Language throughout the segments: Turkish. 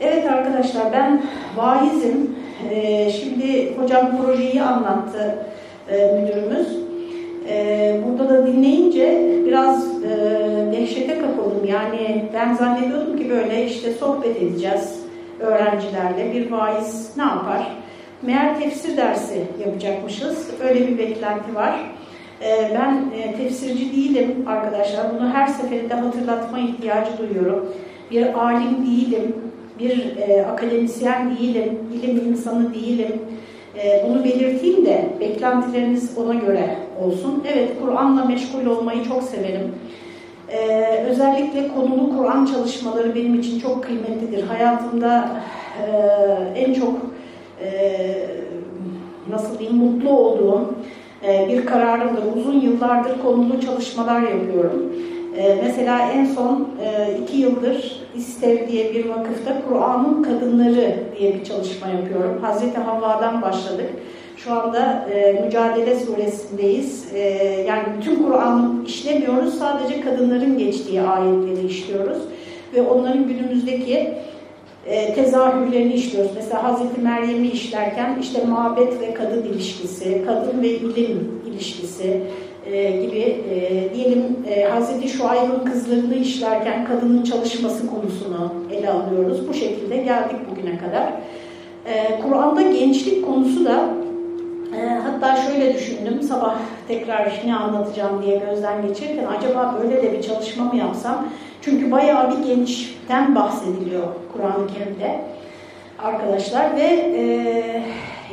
Evet arkadaşlar ben vaizim. Ee, şimdi hocam projeyi anlattı e, müdürümüz. Ee, burada da dinleyince biraz e, dehşete kapıldım. Yani ben zannediyordum ki böyle işte sohbet edeceğiz öğrencilerle. Bir vaiz ne yapar? Meğer tefsir dersi yapacakmışız. Öyle bir beklenti var. Ee, ben e, tefsirci değilim arkadaşlar. Bunu her seferinde hatırlatma ihtiyacı duyuyorum. Bir alim değilim bir e, akademisyen değilim, ilim insanı değilim. E, bunu belirteyim de beklentileriniz ona göre olsun. Evet, Kur'an'la meşgul olmayı çok severim. E, özellikle konulu Kur'an çalışmaları benim için çok kıymetlidir. Hayatımda e, en çok e, nasıl diyeyim mutlu olduğum e, bir kararımdır. Uzun yıllardır konulu çalışmalar yapıyorum. Ee, mesela en son e, iki yıldır İstev diye bir vakıfta Kur'an'ın Kadınları diye bir çalışma yapıyorum. Hazreti Havva'dan başladık. Şu anda e, Mücadele Suresindeyiz. E, yani bütün Kur'an'ı işlemiyoruz. Sadece kadınların geçtiği ayetleri işliyoruz. Ve onların günümüzdeki e, tezahürlerini işliyoruz. Mesela Hazreti Meryem'i işlerken işte mabet ve kadın ilişkisi, kadın ve ilim ilişkisi, e, gibi e, diyelim e, Hazreti Şuayb'ın kızlarını işlerken kadının çalışması konusunu ele alıyoruz. Bu şekilde geldik bugüne kadar. E, Kur'an'da gençlik konusu da e, hatta şöyle düşündüm sabah tekrar ne anlatacağım diye gözden geçirirken acaba böyle de bir çalışma mı yapsam? Çünkü bayağı bir gençten bahsediliyor Kur'an-ı Kerim'de arkadaşlar ve e,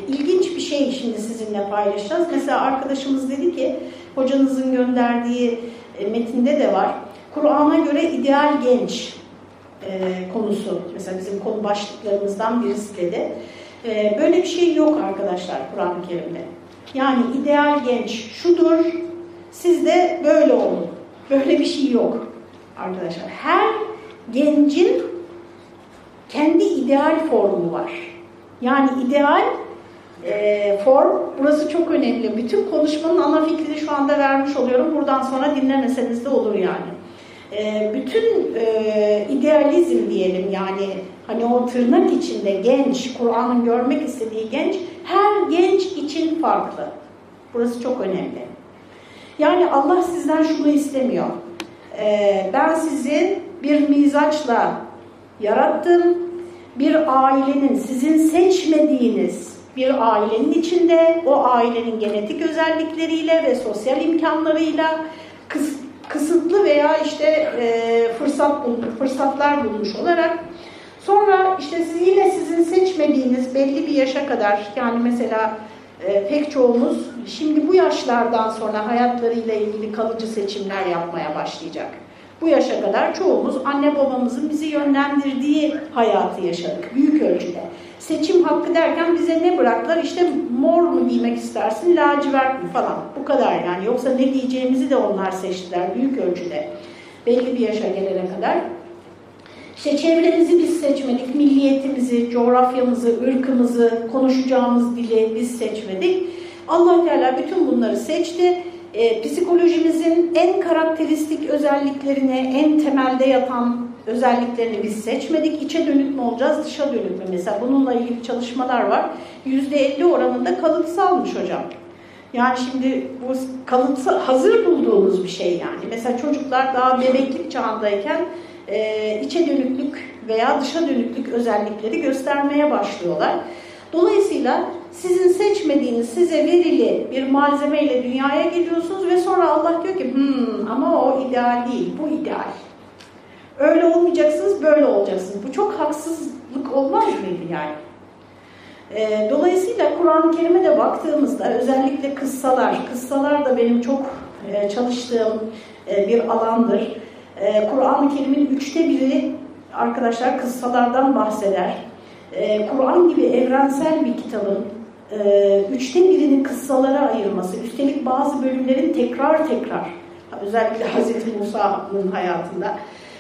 ilginç bir şey şimdi sizinle paylaşacağız. Mesela arkadaşımız dedi ki hocanızın gönderdiği e, metinde de var. Kur'an'a göre ideal genç e, konusu. Mesela bizim konu başlıklarımızdan birisi dedi. E, böyle bir şey yok arkadaşlar Kur'an-ı Kerim'de. Yani ideal genç şudur, siz de böyle olun. Böyle bir şey yok arkadaşlar. Her gencin kendi ideal formu var. Yani ideal e, form. Burası çok önemli. Bütün konuşmanın ana fikrini şu anda vermiş oluyorum. Buradan sonra dinlemeseniz de olur yani. E, bütün e, idealizm diyelim yani hani o tırnak içinde genç, Kur'an'ın görmek istediği genç her genç için farklı. Burası çok önemli. Yani Allah sizden şunu istemiyor. Ben sizi bir mizaçla yarattım. Bir ailenin sizin seçmediğiniz bir ailenin içinde o ailenin genetik özellikleriyle ve sosyal imkanlarıyla kıs, kısıtlı veya işte e, fırsat fırsatlar bulmuş olarak sonra işte siz yine sizin seçmediğiniz belli bir yaşa kadar yani mesela e, pek çoğumuz şimdi bu yaşlardan sonra hayatlarıyla ilgili kalıcı seçimler yapmaya başlayacak. Bu yaşa kadar çoğumuz anne babamızın bizi yönlendirdiği hayatı yaşadık büyük ölçüde seçim hakkı derken bize ne bıraktılar? İşte mor mu giymek istersin, lacivert mi falan. Bu kadar yani. Yoksa ne giyeceğimizi de onlar seçtiler büyük ölçüde. Belli bir yaşa gelene kadar. İşte çevremizi biz seçmedik, milliyetimizi, coğrafyamızı, ırkımızı, konuşacağımız dili biz seçmedik. allah Teala bütün bunları seçti. E, psikolojimizin en karakteristik özelliklerine, en temelde yatan özelliklerini biz seçmedik. İçe dönük mü olacağız, dışa dönük mü? Mesela bununla ilgili çalışmalar var. %50 oranında kalıtsalmış hocam. Yani şimdi bu kalıtsı hazır bulduğumuz bir şey yani. Mesela çocuklar daha bebeklik çağındayken e, içe dönüklük veya dışa dönüklük özellikleri göstermeye başlıyorlar. Dolayısıyla sizin seçmediğiniz size verili bir malzemeyle dünyaya geliyorsunuz ve sonra Allah diyor ki hmm, ama o ideal değil, bu ideal. Öyle olmayacaksınız, böyle olacaksınız. Bu çok haksızlık olmaz mıydı yani? E, dolayısıyla Kur'an-ı Kerim'e de baktığımızda özellikle kıssalar, kıssalar da benim çok e, çalıştığım e, bir alandır. E, Kur'an-ı Kerim'in üçte biri arkadaşlar kıssalardan bahseder. E, Kur'an gibi evrensel bir kitabın e, üçte birini kıssalara ayırması, üstelik bazı bölümlerin tekrar tekrar, özellikle Hz. Musa'nın hayatında,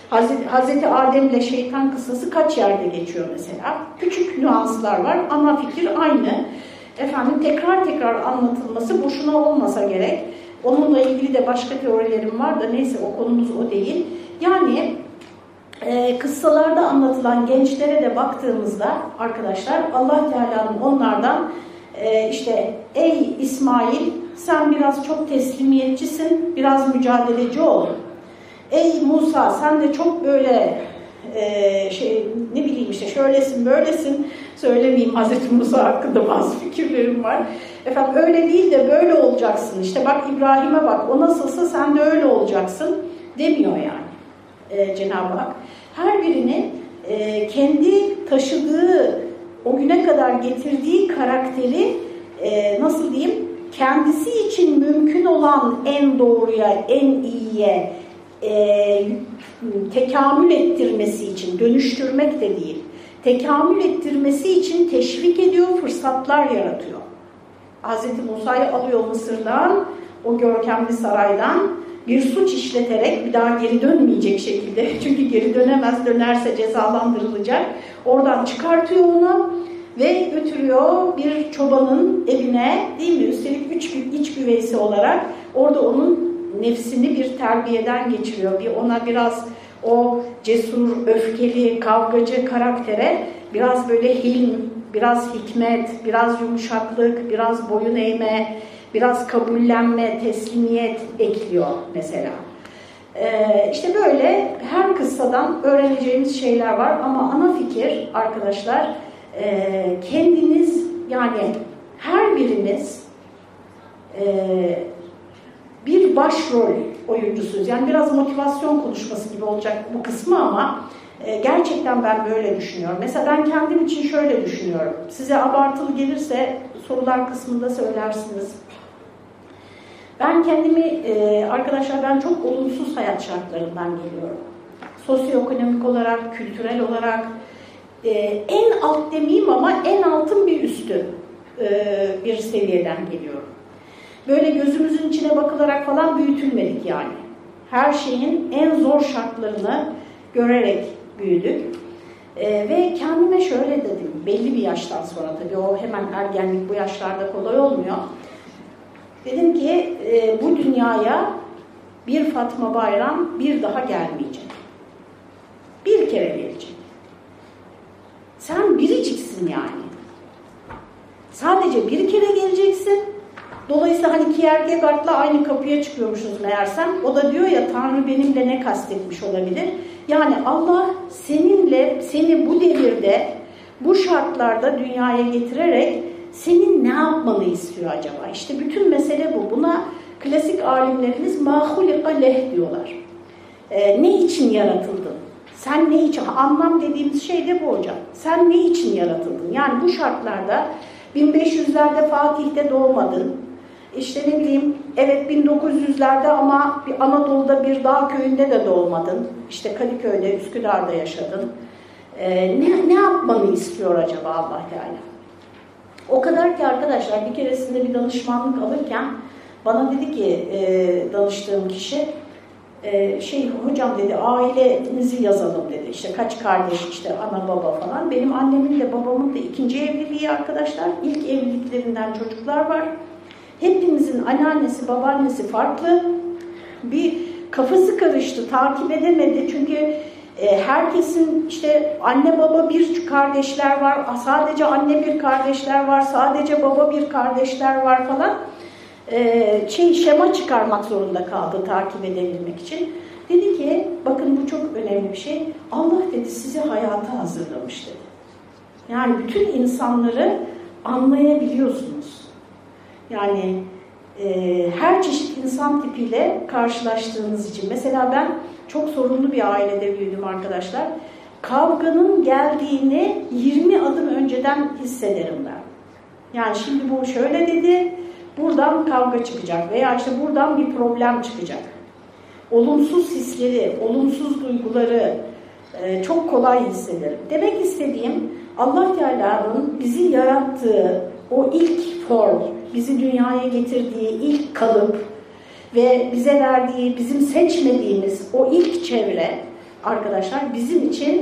Hazreti, Adem ile şeytan kıssası kaç yerde geçiyor mesela? Küçük nüanslar var. Ana fikir aynı. Efendim tekrar tekrar anlatılması boşuna olmasa gerek. Onunla ilgili de başka teorilerim var da neyse o konumuz o değil. Yani e, kıssalarda anlatılan gençlere de baktığımızda arkadaşlar Allah Teala'nın onlardan e, işte ey İsmail sen biraz çok teslimiyetçisin, biraz mücadeleci ol. Ey Musa sen de çok böyle e, şey ne bileyim işte şöylesin böylesin söylemeyeyim Hazreti Musa hakkında bazı fikirlerim var. Efendim öyle değil de böyle olacaksın. İşte bak İbrahim'e bak o nasılsa sen de öyle olacaksın demiyor yani e, Cenab-ı Hak. Her birinin e, kendi taşıdığı o güne kadar getirdiği karakteri e, nasıl diyeyim kendisi için mümkün olan en doğruya, en iyiye e, tekamül ettirmesi için, dönüştürmek de değil, tekamül ettirmesi için teşvik ediyor, fırsatlar yaratıyor. Hz. Musa'yı alıyor Mısır'dan, o görkemli saraydan bir suç işleterek bir daha geri dönmeyecek şekilde, çünkü geri dönemez, dönerse cezalandırılacak. Oradan çıkartıyor onu ve götürüyor bir çobanın evine, değil mi? Üstelik üç, iç güveysi olarak orada onun nefsini bir terbiyeden geçiriyor. Bir ona biraz o cesur, öfkeli, kavgacı karaktere biraz böyle hilm, biraz hikmet, biraz yumuşaklık, biraz boyun eğme, biraz kabullenme, teslimiyet ekliyor mesela. Ee, işte böyle her kıssadan öğreneceğimiz şeyler var ama ana fikir arkadaşlar e, kendiniz yani her biriniz e, bir başrol oyuncusuyuz. Yani biraz motivasyon konuşması gibi olacak bu kısmı ama e, gerçekten ben böyle düşünüyorum. Mesela ben kendim için şöyle düşünüyorum. Size abartılı gelirse sorular kısmında söylersiniz. Ben kendimi, e, arkadaşlar ben çok olumsuz hayat şartlarından geliyorum. Sosyoekonomik olarak, kültürel olarak, e, en alt demeyeyim ama en altın bir üstü e, bir seviyeden geliyorum. Böyle gözümüzün içine bakılarak falan büyütülmedik yani. Her şeyin en zor şartlarını görerek büyüdük. E, ve kendime şöyle dedim, belli bir yaştan sonra tabii o hemen ergenlik bu yaşlarda kolay olmuyor. Dedim ki e, bu dünyaya bir Fatma Bayram bir daha gelmeyecek. Bir kere gelecek. Sen biriciksin yani. Sadece bir kere geleceksin. Dolayısıyla hani artla aynı kapıya çıkıyormuşuz meğersem. O da diyor ya Tanrı benimle ne kastetmiş olabilir? Yani Allah seninle, seni bu devirde, bu şartlarda dünyaya getirerek senin ne yapmanı istiyor acaba? İşte bütün mesele bu. Buna klasik alimlerimiz mahulika leh diyorlar. Ee, ne için yaratıldın? Sen ne için? Anlam dediğimiz şey de bu hocam. Sen ne için yaratıldın? Yani bu şartlarda 1500'lerde Fatih'te doğmadın. İşte ne bileyim evet 1900'lerde ama bir Anadolu'da bir dağ köyünde de doğmadın. İşte Kadıköy'de, Üsküdar'da yaşadın. Ee, ne, ne yapmanı istiyor acaba Allah Teala? O kadar ki arkadaşlar bir keresinde bir danışmanlık alırken bana dedi ki e, danıştığım kişi e, şey hocam dedi ailenizi yazalım dedi. İşte kaç kardeş işte ana baba falan. Benim annemin de babamın da ikinci evliliği arkadaşlar. İlk evliliklerinden çocuklar var. Hepimizin anneannesi babaannesi farklı. Bir kafası karıştı takip edemedi çünkü e, herkesin işte anne baba bir kardeşler var. Sadece anne bir kardeşler var. Sadece baba bir kardeşler var falan e, şey şema çıkarmak zorunda kaldı takip edebilmek için. Dedi ki bakın bu çok önemli bir şey. Allah dedi sizi hayata hazırlamış dedi. Yani bütün insanları anlayabiliyorsunuz. Yani e, her çeşit insan tipiyle karşılaştığınız için. Mesela ben çok sorunlu bir ailede büyüdüm arkadaşlar. Kavganın geldiğini 20 adım önceden hissederim ben. Yani şimdi bu şöyle dedi, buradan kavga çıkacak veya işte buradan bir problem çıkacak. Olumsuz hisleri, olumsuz duyguları e, çok kolay hissederim. Demek istediğim Allah Teala'nın bizi yarattığı o ilk form, bizi dünyaya getirdiği ilk kalıp ve bize verdiği, bizim seçmediğimiz o ilk çevre arkadaşlar bizim için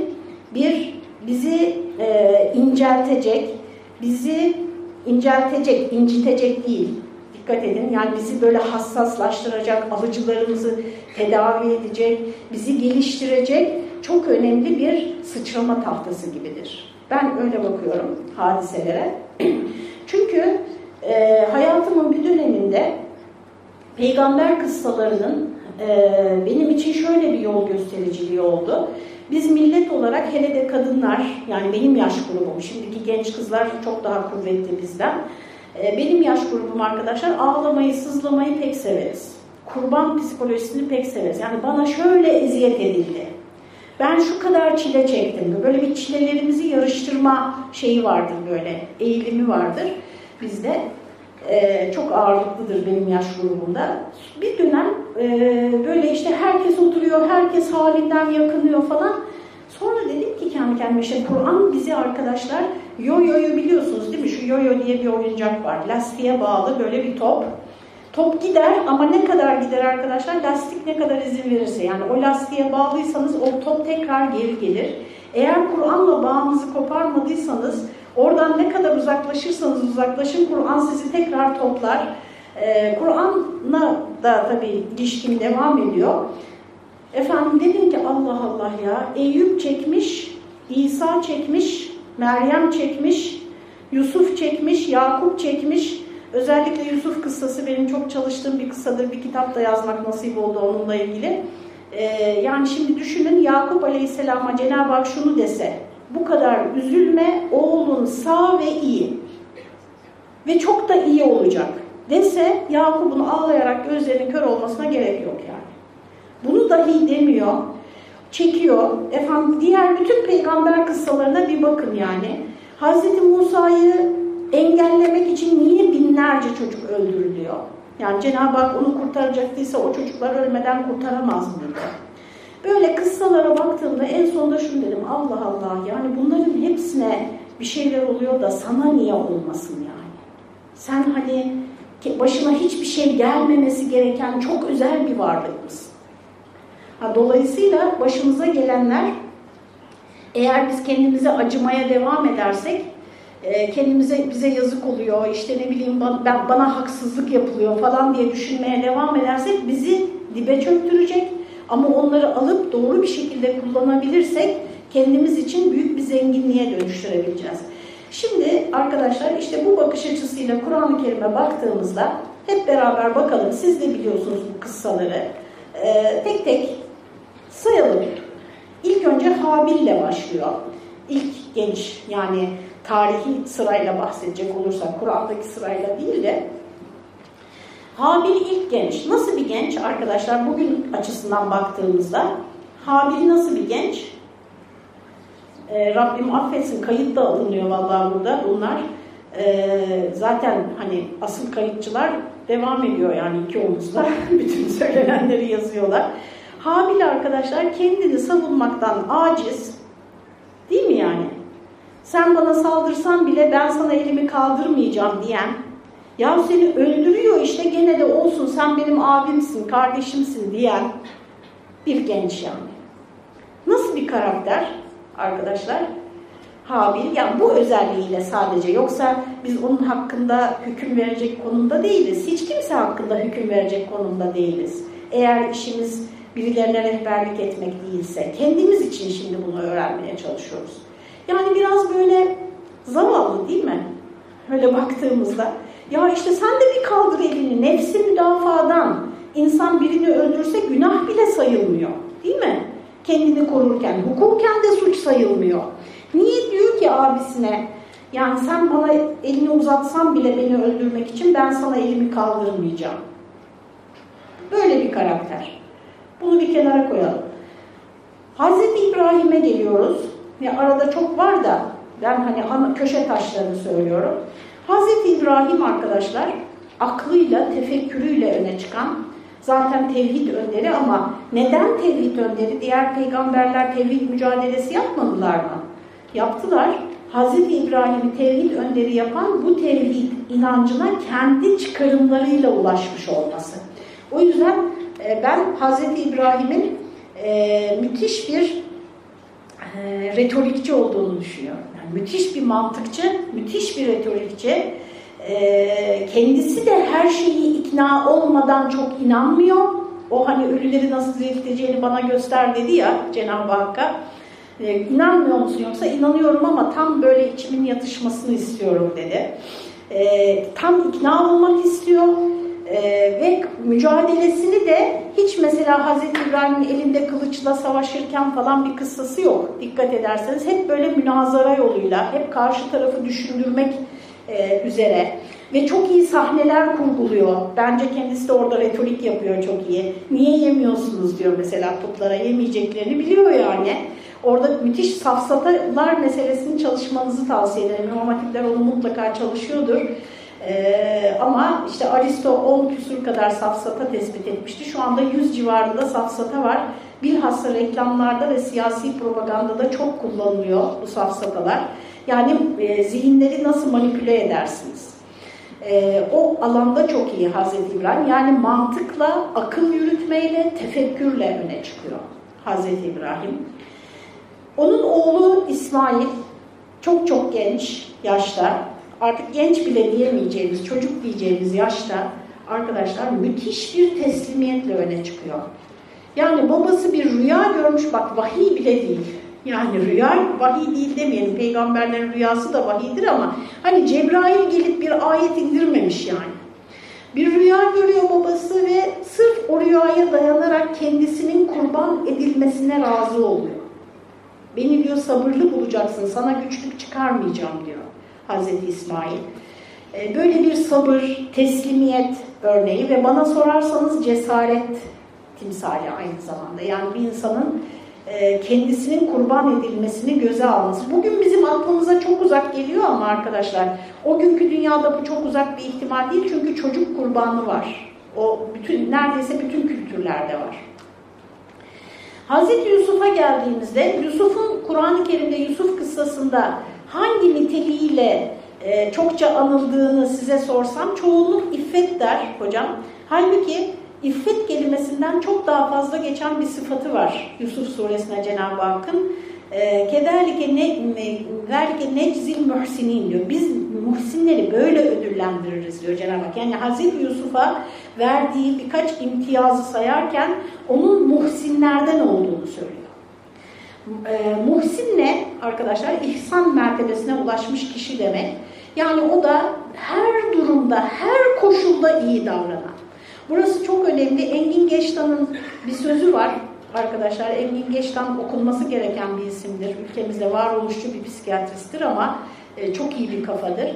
bir bizi e, inceltecek, bizi inceltecek, incitecek değil. Dikkat edin yani bizi böyle hassaslaştıracak, alıcılarımızı tedavi edecek, bizi geliştirecek çok önemli bir sıçrama tahtası gibidir. Ben öyle bakıyorum hadiselere. Çünkü e, hayatımın bir döneminde peygamber kıssalarının e, benim için şöyle bir yol göstericiliği oldu. Biz millet olarak hele de kadınlar, yani benim yaş grubum, şimdiki genç kızlar çok daha kuvvetli bizden. E, benim yaş grubum arkadaşlar ağlamayı, sızlamayı pek severiz. Kurban psikolojisini pek severiz. Yani bana şöyle eziyet edildi. Ben şu kadar çile çektim. Böyle bir çilelerimizi yarıştırma şeyi vardır böyle, eğilimi vardır bizde. Ee, çok ağırlıklıdır benim yaş grubumda. Bir dönem e, böyle işte herkes oturuyor, herkes halinden yakınıyor falan. Sonra dedim ki kendi kendime işte Kur'an bizi arkadaşlar yo-yo'yu biliyorsunuz değil mi? Şu yo-yo diye bir oyuncak var. Lastiğe bağlı böyle bir top. Top gider ama ne kadar gider arkadaşlar? Lastik ne kadar izin verirse. Yani o lastiğe bağlıysanız o top tekrar geri gelir. Eğer Kur'an'la bağınızı koparmadıysanız oradan ne kadar uzaklaşırsanız uzaklaşın Kur'an sizi tekrar toplar. Ee, Kur'an'la da tabii ilişkim devam ediyor. Efendim dedim ki Allah Allah ya Eyüp çekmiş, İsa çekmiş, Meryem çekmiş, Yusuf çekmiş, Yakup çekmiş. Özellikle Yusuf kıssası benim çok çalıştığım bir kıssadır. Bir kitap da yazmak nasip oldu onunla ilgili. Ee, yani şimdi düşünün Yakup Aleyhisselam'a Cenab-ı Hak şunu dese, bu kadar üzülme, oğlun sağ ve iyi ve çok da iyi olacak dese Yakup'un ağlayarak gözlerinin kör olmasına gerek yok yani. Bunu dahi demiyor, çekiyor. Efendim diğer bütün peygamber kıssalarına bir bakın yani. Hazreti Musa'yı engellemek için niye binlerce çocuk öldürülüyor? Yani Cenab-ı Hak onu kurtaracaktıysa o çocuklar ölmeden kurtaramaz mıydı? Böyle kıssalara baktığımda en sonunda şunu dedim. Allah Allah yani bunların hepsine bir şeyler oluyor da sana niye olmasın yani? Sen hani başına hiçbir şey gelmemesi gereken çok özel bir varlık mısın? Ha, dolayısıyla başımıza gelenler eğer biz kendimize acımaya devam edersek e, kendimize bize yazık oluyor, işte ne bileyim bana, bana haksızlık yapılıyor falan diye düşünmeye devam edersek bizi dibe çöktürecek. Ama onları alıp doğru bir şekilde kullanabilirsek kendimiz için büyük bir zenginliğe dönüştürebileceğiz. Şimdi arkadaşlar işte bu bakış açısıyla Kur'an-ı Kerim'e baktığımızda hep beraber bakalım. Siz de biliyorsunuz bu kıssaları. Ee, tek tek sayalım. İlk önce Habil'le başlıyor. İlk genç yani tarihi sırayla bahsedecek olursak, Kur'an'daki sırayla değil de Habil ilk genç. Nasıl bir genç arkadaşlar? Bugün açısından baktığımızda Habil nasıl bir genç? Ee, Rabbim affetsin kayıt da alınıyor vallahi burada bunlar. Ee, zaten hani asıl kayıtçılar devam ediyor yani iki omuzda bütün söylenenleri yazıyorlar. Habil arkadaşlar kendini savunmaktan aciz değil mi yani? Sen bana saldırsan bile ben sana elimi kaldırmayacağım diyen ya seni öldürüyor işte gene de olsun sen benim abimsin, kardeşimsin diyen bir genç yani. Nasıl bir karakter arkadaşlar? Habil, yani bu özelliğiyle sadece yoksa biz onun hakkında hüküm verecek konumda değiliz. Hiç kimse hakkında hüküm verecek konumda değiliz. Eğer işimiz birilerine rehberlik etmek değilse, kendimiz için şimdi bunu öğrenmeye çalışıyoruz. Yani biraz böyle zavallı değil mi? Öyle baktığımızda. Ya işte sen de bir kaldır elini, nefsi müdafadan. İnsan birini öldürse günah bile sayılmıyor. Değil mi? Kendini korurken, hukuken de suç sayılmıyor. Niye diyor ki abisine, yani sen bana elini uzatsan bile beni öldürmek için ben sana elimi kaldırmayacağım. Böyle bir karakter. Bunu bir kenara koyalım. Hazreti İbrahim'e geliyoruz. Ya arada çok var da ben hani köşe taşlarını söylüyorum. Hazreti İbrahim arkadaşlar aklıyla, tefekkürüyle öne çıkan zaten tevhid önderi ama neden tevhid önderi? Diğer peygamberler tevhid mücadelesi yapmadılar mı? Yaptılar. Hazreti İbrahim'i tevhid önderi yapan bu tevhid inancına kendi çıkarımlarıyla ulaşmış olması. O yüzden e, ben Hazreti İbrahim'in e, müthiş bir e, retorikçi olduğunu düşünüyorum. Müthiş bir mantıkçı, müthiş bir retorikçi. E, kendisi de her şeyi ikna olmadan çok inanmıyor. o hani ölüleri nasıl dirilteceğini bana göster dedi ya Cenab-ı Hakk'a. E, inanmıyor musun yoksa inanıyorum ama tam böyle içimin yatışmasını istiyorum dedi. E, tam ikna olmak istiyor e, ve mücadelesini de hiç mesela Hazreti İbrahim'in elinde kılıçla savaşırken falan bir kıssası yok. Dikkat ederseniz hep böyle münazara yoluyla, hep karşı tarafı düşündürmek e, üzere ve çok iyi sahneler kurguluyor. Bence kendisi de orada retorik yapıyor çok iyi. Niye yemiyorsunuz diyor mesela putlara yemeyeceklerini biliyor yani. Orada müthiş safsatalar meselesini çalışmanızı tavsiye ederim. Normatifler onu mutlaka çalışıyordur. Ee, ama işte Aristo 10 küsur kadar safsata tespit etmişti. Şu anda 100 civarında safsata var. Bilhassa reklamlarda ve siyasi propagandada çok kullanılıyor bu safsatalar. Yani e, zihinleri nasıl manipüle edersiniz? E, o alanda çok iyi Hazreti İbrahim. Yani mantıkla, akıl yürütmeyle, tefekkürle öne çıkıyor Hazreti İbrahim. Onun oğlu İsmail çok çok genç yaşta, artık genç bile diyemeyeceğimiz, çocuk diyeceğimiz yaşta arkadaşlar müthiş bir teslimiyetle öne çıkıyor. Yani babası bir rüya görmüş, bak vahiy bile değil. Yani rüya vahiy değil demeyelim. Peygamberlerin rüyası da vahiydir ama hani Cebrail gelip bir ayet indirmemiş yani. Bir rüya görüyor babası ve sırf o rüyaya dayanarak kendisinin kurban edilmesine razı oluyor. Beni diyor sabırlı bulacaksın, sana güçlük çıkarmayacağım diyor Hazreti İsmail. Ee, böyle bir sabır, teslimiyet örneği ve bana sorarsanız cesaret timsali aynı zamanda. Yani bir insanın e, kendisinin kurban edilmesini göze alması. Bugün bizim aklımıza çok uzak geliyor ama arkadaşlar o günkü dünyada bu çok uzak bir ihtimal değil çünkü çocuk kurbanı var. O bütün neredeyse bütün kültürlerde var. Hazreti Yusuf'a geldiğimizde Yusuf'un Kur'an-ı Kerim'de Yusuf kıssasında hangi niteliğiyle e, çokça anıldığını size sorsam çoğunluk iffet der hocam. Halbuki İffet kelimesinden çok daha fazla geçen bir sıfatı var Yusuf suresine Cenab-ı Hakk'ın. Ee, Kederlike ne verke neczil muhsinin diyor. Biz muhsinleri böyle ödüllendiririz diyor Cenab-ı Hak. Yani Hazreti Yusuf'a verdiği birkaç imtiyazı sayarken onun muhsinlerden olduğunu söylüyor. Ee, muhsin ne arkadaşlar? İhsan mertebesine ulaşmış kişi demek. Yani o da her durumda, her koşulda iyi davranan. Burası çok önemli. Engin Geçtan'ın bir sözü var arkadaşlar. Engin Geçtan okunması gereken bir isimdir. Ülkemizde varoluşçu bir psikiyatristtir ama e, çok iyi bir kafadır.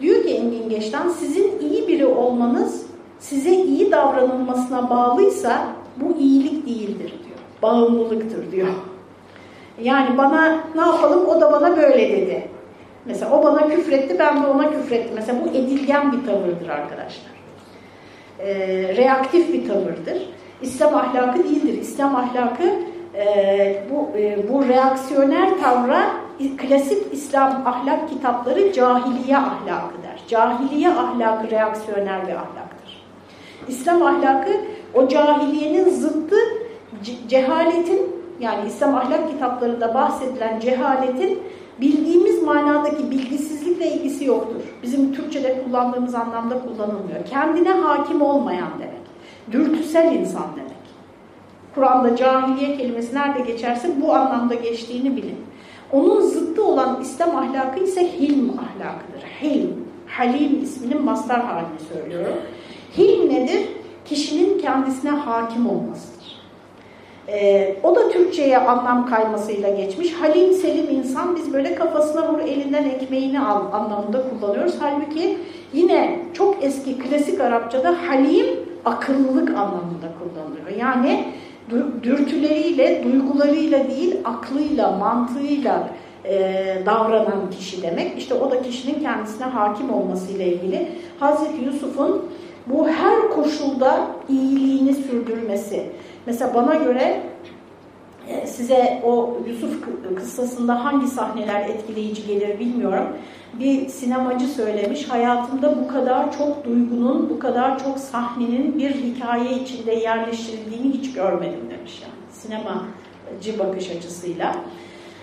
Diyor ki Engin Geçtan, sizin iyi biri olmanız size iyi davranılmasına bağlıysa bu iyilik değildir diyor. Bağımlılıktır diyor. Yani bana ne yapalım o da bana böyle dedi. Mesela o bana küfretti ben de ona küfrettim. Mesela bu edilgen bir tavırdır arkadaşlar e, reaktif bir tavırdır. İslam ahlakı değildir. İslam ahlakı e, bu, e, bu reaksiyoner tavra klasik İslam ahlak kitapları cahiliye ahlakı der. Cahiliye ahlakı reaksiyoner bir ahlaktır. İslam ahlakı o cahiliyenin zıttı cehaletin yani İslam ahlak kitaplarında bahsedilen cehaletin bildiğimiz manadaki bilgisizlikle ilgisi yoktur. Bizim Türkçe'de kullandığımız anlamda kullanılmıyor. Kendine hakim olmayan demek. Dürtüsel insan demek. Kur'an'da cahiliye kelimesi nerede geçerse bu anlamda geçtiğini bilin. Onun zıttı olan İslam ahlakı ise hilm ahlakıdır. Hilm, halim isminin mastar halini söylüyorum. Hilm nedir? Kişinin kendisine hakim olması. Ee, o da Türkçe'ye anlam kaymasıyla geçmiş. Halim selim insan biz böyle kafasına vur elinden ekmeğini al anlamında kullanıyoruz. Halbuki yine çok eski klasik Arapçada halim akıllılık anlamında kullanılıyor. Yani dürtüleriyle, duygularıyla değil aklıyla, mantığıyla e, davranan kişi demek. İşte o da kişinin kendisine hakim olmasıyla ilgili. Hazreti Yusuf'un bu her koşulda iyiliğini sürdürmesi. Mesela bana göre e, size o Yusuf kıssasında hangi sahneler etkileyici gelir bilmiyorum. Bir sinemacı söylemiş, hayatımda bu kadar çok duygunun, bu kadar çok sahnenin bir hikaye içinde yerleştirildiğini hiç görmedim demiş yani. Sinemacı bakış açısıyla.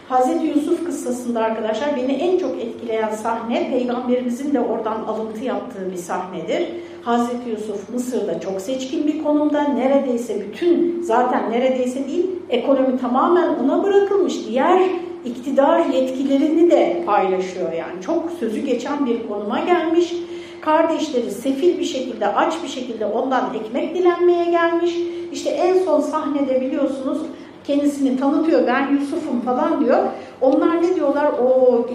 Hazreti Yusuf kıssasında arkadaşlar beni en çok etkileyen sahne, Peygamberimizin de oradan alıntı yaptığı bir sahnedir. Hazreti Yusuf Mısır'da çok seçkin bir konumda. Neredeyse bütün, zaten neredeyse değil, ekonomi tamamen ona bırakılmış. Diğer iktidar yetkilerini de paylaşıyor yani. Çok sözü geçen bir konuma gelmiş. Kardeşleri sefil bir şekilde, aç bir şekilde ondan ekmek dilenmeye gelmiş. İşte en son sahnede biliyorsunuz kendisini tanıtıyor, ben Yusuf'um falan diyor. Onlar ne diyorlar? O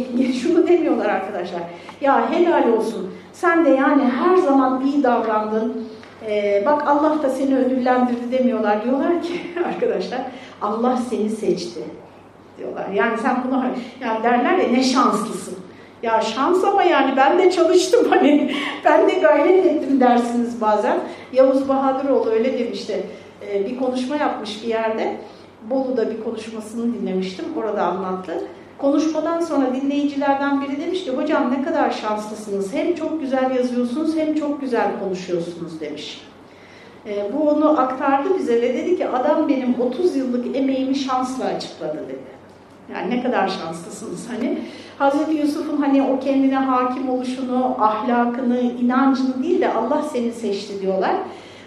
şunu demiyorlar arkadaşlar. Ya helal olsun. Sen de yani her zaman iyi davrandın. Ee, bak Allah da seni ödüllendirdi demiyorlar. Diyorlar ki arkadaşlar Allah seni seçti diyorlar. Yani sen bunu yani derler ya ne şanslısın. Ya şans ama yani ben de çalıştım hani ben de gayret ettim dersiniz bazen. Yavuz Bahadıroğlu öyle demişti. Ee, bir konuşma yapmış bir yerde. Bolu'da bir konuşmasını dinlemiştim. Orada anlattı. Konuşmadan sonra dinleyicilerden biri demiş ki hocam ne kadar şanslısınız. Hem çok güzel yazıyorsunuz hem çok güzel konuşuyorsunuz demiş. E, bu onu aktardı bize ve dedi ki adam benim 30 yıllık emeğimi şansla açıkladı dedi. Yani ne kadar şanslısınız hani. Hazreti Yusuf'un hani o kendine hakim oluşunu, ahlakını, inancını değil de Allah seni seçti diyorlar.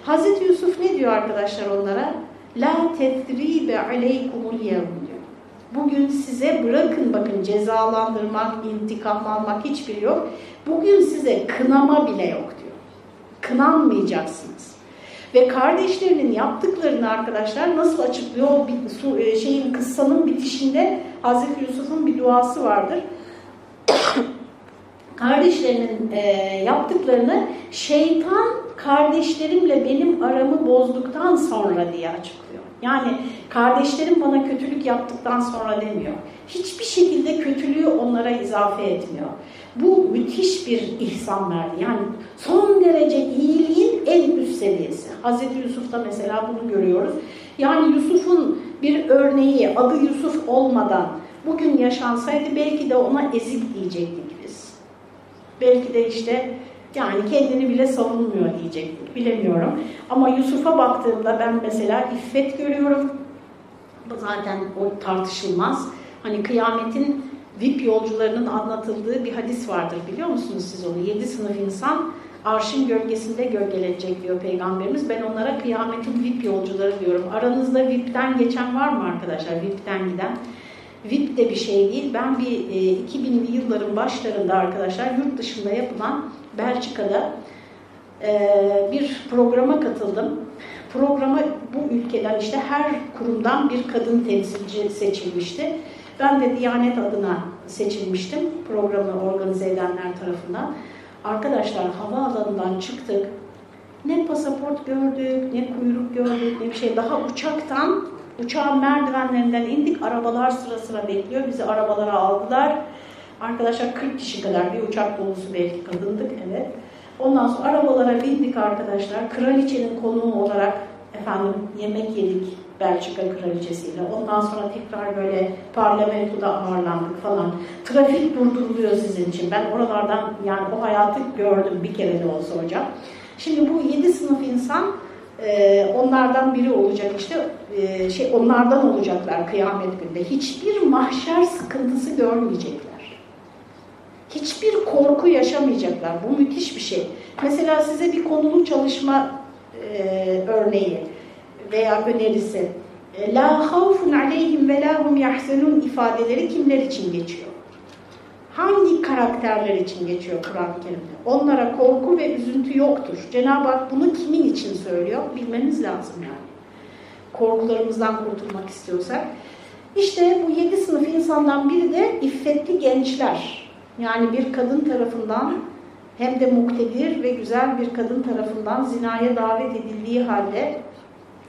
Hazreti Yusuf ne diyor arkadaşlar onlara? La tedribe aleykumul yevm. Bugün size bırakın bakın cezalandırmak, intikam almak hiçbir yok. Bugün size kınama bile yok diyor. Kınanmayacaksınız. Ve kardeşlerinin yaptıklarını arkadaşlar nasıl açıklıyor? O e, şeyin kıssanın bitişinde Hazreti Yusuf'un bir duası vardır. Kardeşlerinin e, yaptıklarını şeytan kardeşlerimle benim aramı bozduktan sonra diye açıklıyor. Yani kardeşlerim bana kötülük yaptıktan sonra demiyor. Hiçbir şekilde kötülüğü onlara izafe etmiyor. Bu müthiş bir ihsan verdi. Yani son derece iyiliğin en üst seviyesi. Hazreti Yusuf'ta mesela bunu görüyoruz. Yani Yusuf'un bir örneği adı Yusuf olmadan bugün yaşansaydı belki de ona ezik diyecektik biz. Belki de işte yani kendini bile savunmuyor diyecektik. Bilemiyorum. Ama Yusuf'a baktığımda ben mesela iffet görüyorum. Zaten o tartışılmaz. Hani kıyametin VIP yolcularının anlatıldığı bir hadis vardır biliyor musunuz siz onu? Yedi sınıf insan arşın gölgesinde gölgelenecek diyor Peygamberimiz. Ben onlara kıyametin VIP yolcuları diyorum. Aranızda VIP'ten geçen var mı arkadaşlar? VIP'ten giden. VIP de bir şey değil. Ben bir e, 2000'li yılların başlarında arkadaşlar yurt dışında yapılan Belçika'da bir programa katıldım. Programa bu ülkeden işte her kurumdan bir kadın temsilci seçilmişti. Ben de Diyanet adına seçilmiştim programı organize edenler tarafından. Arkadaşlar havaalanından çıktık. Ne pasaport gördük, ne kuyruk gördük, ne bir şey. Daha uçaktan, uçağın merdivenlerinden indik. Arabalar sıra sıra bekliyor. Bizi arabalara aldılar. Arkadaşlar 40 kişi kadar bir uçak dolusu belki kadındık evet. Ondan sonra arabalara bindik arkadaşlar. Kraliçenin konuğu olarak efendim yemek yedik Belçika kraliçesiyle. Ondan sonra tekrar böyle parlamentoda ağırlandık falan. Trafik durduruluyor sizin için. Ben oralardan yani o hayatı gördüm bir kere de olsa hocam. Şimdi bu yedi sınıf insan e, onlardan biri olacak işte e, şey onlardan olacaklar kıyamet günde. Hiçbir mahşer sıkıntısı görmeyecekler. Hiçbir korku yaşamayacaklar. Bu müthiş bir şey. Mesela size bir konulu çalışma e, örneği veya önerisi. E, la havfun aleyhim ve la hum yahzenun ifadeleri kimler için geçiyor? Hangi karakterler için geçiyor Kur'an-ı Kerim'de? Onlara korku ve üzüntü yoktur. Cenab-ı Hak bunu kimin için söylüyor? Bilmemiz lazım yani. Korkularımızdan kurtulmak istiyorsak. İşte bu yedi sınıf insandan biri de iffetli gençler. Yani bir kadın tarafından hem de muktedir ve güzel bir kadın tarafından zinaya davet edildiği halde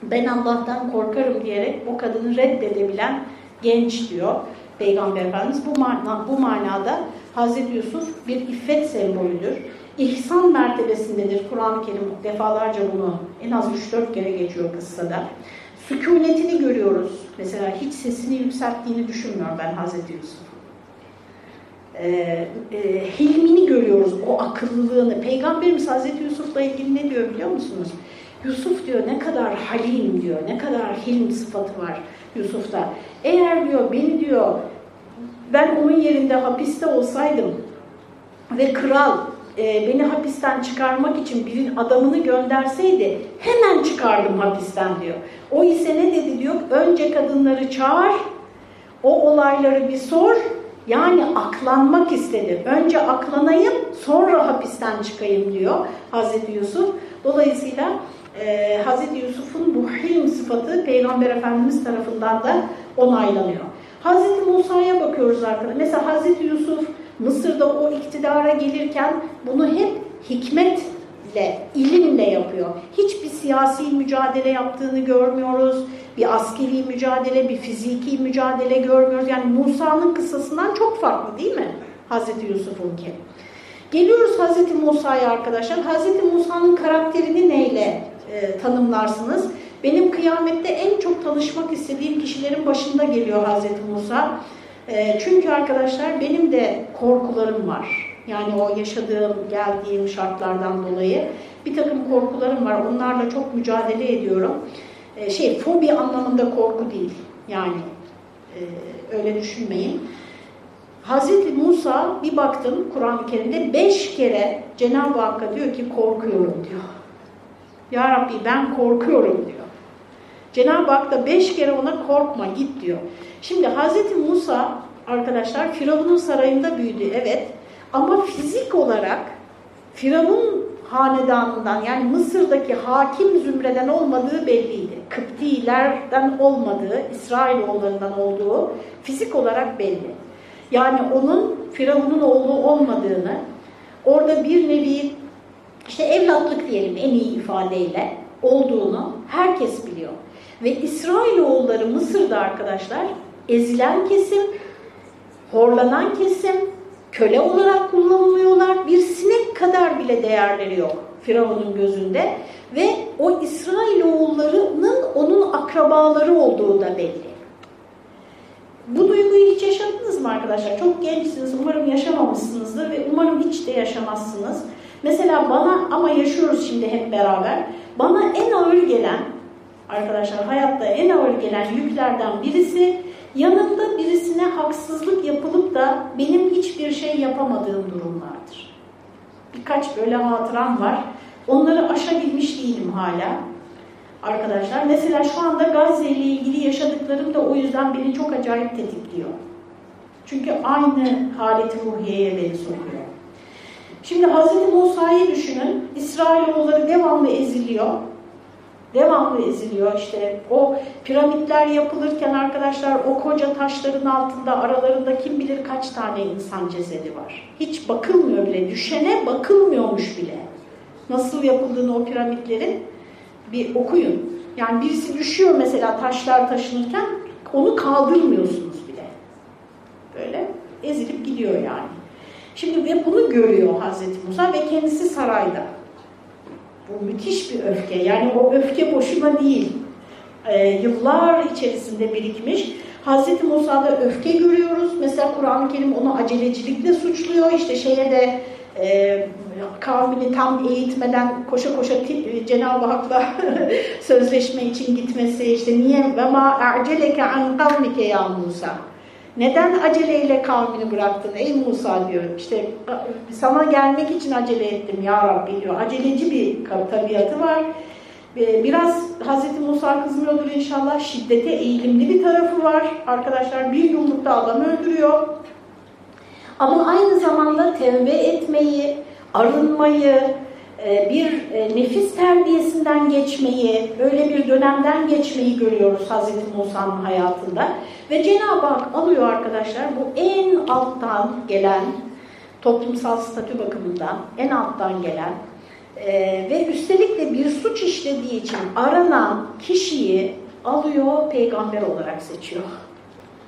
ben Allah'tan korkarım diyerek o kadını reddedebilen genç diyor Peygamber Efendimiz. Bu, mana, bu manada Hazreti Yusuf bir iffet sembolüdür. İhsan mertebesindedir. Kur'an-ı Kerim defalarca bunu en az 3-4 kere geçiyor kıssada. Sükunetini görüyoruz. Mesela hiç sesini yükselttiğini düşünmüyorum ben Hazreti Yusuf. Ee, e, hilmini görüyoruz, o akıllılığını. Peygamberimiz Hazreti Yusuf'la ilgili ne diyor biliyor musunuz? Yusuf diyor ne kadar halim diyor, ne kadar hilm sıfatı var Yusuf'ta. Eğer diyor beni diyor ben onun yerinde hapiste olsaydım ve kral e, beni hapisten çıkarmak için birinin adamını gönderseydi hemen çıkardım hapisten diyor. O ise ne dedi diyor? Önce kadınları çağır, o olayları bir sor. Yani aklanmak istedi. Önce aklanayım, sonra hapisten çıkayım diyor Hazreti Yusuf. Dolayısıyla e, Hazreti Yusuf'un bu hilm sıfatı Peygamber Efendimiz tarafından da onaylanıyor. Hazreti Musa'ya bakıyoruz arkadaşlar. Mesela Hazreti Yusuf Mısır'da o iktidara gelirken bunu hep hikmetle, ilimle yapıyor. Hiçbir siyasi mücadele yaptığını görmüyoruz. Bir askeri mücadele, bir fiziki mücadele görmüyoruz. Yani Musa'nın kıssasından çok farklı değil mi? Hazreti Yusuf'unki. Geliyoruz Hazreti Musa'ya arkadaşlar. Hazreti Musa'nın karakterini neyle e, tanımlarsınız? Benim kıyamette en çok tanışmak istediğim kişilerin başında geliyor Hazreti Musa. E, çünkü arkadaşlar benim de korkularım var. Yani o yaşadığım, geldiğim şartlardan dolayı bir takım korkularım var. Onlarla çok mücadele ediyorum. E, şey, fobi anlamında korku değil. Yani e, öyle düşünmeyin. Hazreti Musa bir baktım Kur'an-ı Kerim'de beş kere Cenab-ı Hakk'a diyor ki korkuyorum diyor. Ya Rabbi ben korkuyorum diyor. Cenab-ı Hak da beş kere ona korkma git diyor. Şimdi Hazreti Musa arkadaşlar Firavun'un sarayında büyüdü evet. Ama fizik olarak Firavun hanedanından yani Mısır'daki hakim zümreden olmadığı belliydi. Kıptilerden olmadığı, İsrailoğullarından olduğu fizik olarak belli. Yani onun Firavun'un oğlu olmadığını, orada bir nevi işte evlatlık diyelim en iyi ifadeyle olduğunu herkes biliyor. Ve İsrailoğulları Mısır'da arkadaşlar ezilen kesim, horlanan kesim, köle olarak kullanılıyorlar. Bir sinek kadar bile değerleri yok Firavun'un gözünde. Ve o İsrailoğullarının onun akrabaları olduğu da belli. Bu duyguyu hiç yaşadınız mı arkadaşlar? Çok gençsiniz, umarım yaşamamışsınızdır ve umarım hiç de yaşamazsınız. Mesela bana, ama yaşıyoruz şimdi hep beraber, bana en ağır gelen, arkadaşlar hayatta en ağır gelen yüklerden birisi, yanımda birisine haksızlık yapılıp da benim hiçbir şey yapamadığım durumlardır. Birkaç böyle hatıram var. Onları aşabilmiş değilim hala arkadaşlar. Mesela şu anda Gazze ile ilgili yaşadıklarım da o yüzden beni çok acayip tetikliyor. Çünkü aynı haleti ruhiyeye beni sokuyor. Şimdi Hz. Musa'yı düşünün. İsrailoğulları devamlı eziliyor. Devamlı eziliyor işte. O piramitler yapılırken arkadaşlar o koca taşların altında aralarında kim bilir kaç tane insan cesedi var. Hiç bakılmıyor bile. Düşene bakılmıyormuş bile. Nasıl yapıldığını o piramitlerin bir okuyun. Yani birisi düşüyor mesela taşlar taşınırken onu kaldırmıyorsunuz bile. Böyle ezilip gidiyor yani. Şimdi ve bunu görüyor Hazreti Musa ve kendisi sarayda. Bu müthiş bir öfke. Yani o öfke boşuna değil. Ee, yıllar içerisinde birikmiş. Hazreti Musa'da öfke görüyoruz. Mesela Kur'an-ı Kerim onu acelecilikle suçluyor. İşte şeye de e, kavmini tam eğitmeden koşa koşa Cenab-ı Hak'la sözleşme için gitmesi işte niye ve ma a'celeke an kavmike ya Musa neden aceleyle kavmini bıraktın ey Musa diyor. İşte sana gelmek için acele ettim ya Rabbi diyor. Aceleci bir tabiatı var. Biraz Hazreti Musa kızmıyordur inşallah. Şiddete eğilimli bir tarafı var. Arkadaşlar bir yumrukta adam öldürüyor. Ama aynı zamanda tevbe etmeyi, arınmayı, bir e, nefis terbiyesinden geçmeyi, böyle bir dönemden geçmeyi görüyoruz Hazreti Musa'nın hayatında. Ve Cenab-ı Hak alıyor arkadaşlar bu en alttan gelen, toplumsal statü bakımından en alttan gelen e, ve üstelik de bir suç işlediği için aranan kişiyi alıyor peygamber olarak seçiyor.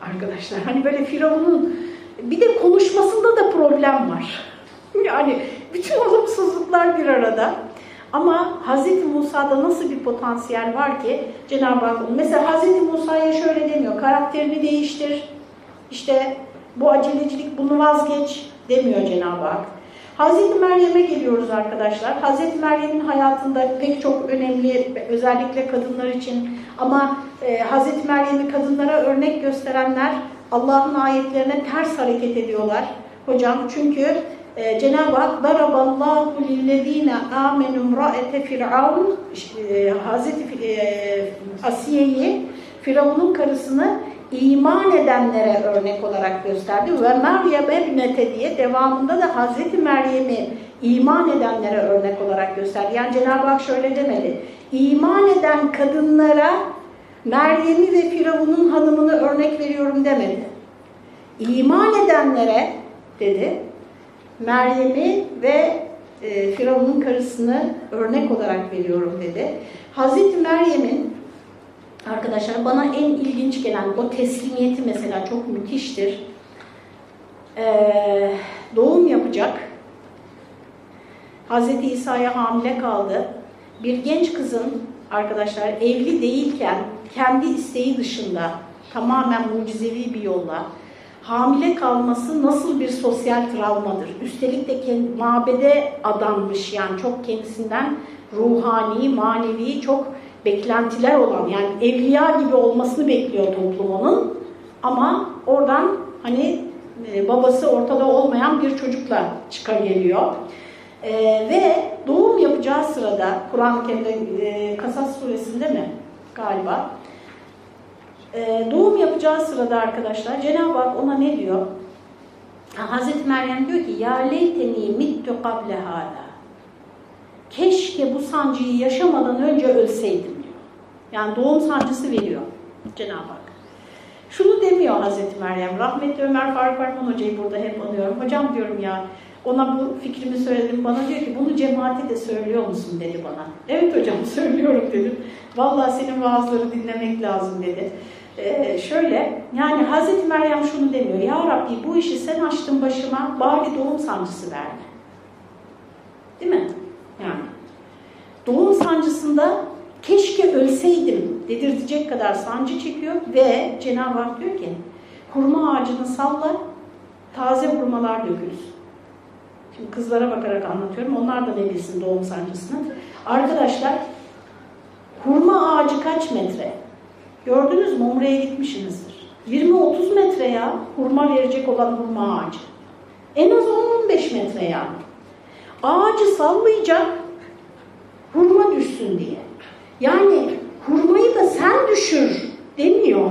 Arkadaşlar hani böyle Firavun'un bir de konuşmasında da problem var. Yani bütün olumsuzluklar bir arada. Ama Hz. Musa'da nasıl bir potansiyel var ki Cenab-ı Hak mesela Hz. Musa'ya şöyle demiyor karakterini değiştir işte bu acelecilik bunu vazgeç demiyor Cenab-ı Hak. Hz. Meryem'e geliyoruz arkadaşlar. Hz. Meryem'in hayatında pek çok önemli özellikle kadınlar için ama e, Hz. Meryem'i kadınlara örnek gösterenler Allah'ın ayetlerine ters hareket ediyorlar hocam. Çünkü e, Cenab-ı Hak daraballahu lillezine amenu imraete firavun e, Hazreti e, Asiye'yi Firavun'un karısını iman edenlere örnek olarak gösterdi ve Meryem ebnete diye devamında da Hazreti Meryem'i iman edenlere örnek olarak gösterdi. Yani Cenab-ı Hak şöyle demedi. İman eden kadınlara Meryem'i ve Firavun'un hanımını örnek veriyorum demedi. İman edenlere dedi Meryem'i ve e, Firavun'un karısını örnek olarak veriyorum dedi. Hazreti Meryem'in arkadaşlar bana en ilginç gelen o teslimiyeti mesela çok müthiştir. Ee, doğum yapacak. Hazreti İsa'ya hamile kaldı. Bir genç kızın arkadaşlar evli değilken kendi isteği dışında tamamen mucizevi bir yolla hamile kalması nasıl bir sosyal travmadır? Üstelik de kendi, mabede adanmış yani çok kendisinden ruhani, manevi çok beklentiler olan yani evliya gibi olmasını bekliyor toplum onun. Ama oradan hani e, babası ortada olmayan bir çocukla çıkar geliyor. Ee, ve doğum yapacağı sırada Kur'an-ı Kerim'de e, Kasas suresinde mi galiba e, doğum yapacağı sırada arkadaşlar Cenab-ı Hak ona ne diyor? Hazreti Meryem diyor ki ya leyteni mittu kable hala. Keşke bu sancıyı yaşamadan önce ölseydim diyor. Yani doğum sancısı veriyor Cenab-ı Hak. Şunu demiyor Hazreti Meryem. Rahmetli Ömer Faruk Arman Hoca'yı burada hep anıyorum. Hocam diyorum ya ona bu fikrimi söyledim. Bana diyor ki bunu cemaate de söylüyor musun dedi bana. Evet hocam söylüyorum dedim. Vallahi senin vaazları dinlemek lazım dedi. Ee, şöyle yani Hazreti Meryem şunu demiyor. Ya Rabbi bu işi sen açtın başıma bari doğum sancısı verme. Değil mi? Yani doğum sancısında keşke ölseydim dedirtecek kadar sancı çekiyor ve Cenab-ı Hak diyor ki hurma ağacını salla taze hurmalar dökülsün. Şimdi kızlara bakarak anlatıyorum. Onlar da ne bilsin doğum sancısını. Arkadaşlar hurma ağacı kaç metre? Gördünüz mü? Umre'ye gitmişsinizdir. 20-30 metre ya hurma verecek olan hurma ağacı. En az 10-15 metre yani. Ağacı sallayacak hurma düşsün diye. Yani hurmayı da sen düşür demiyor.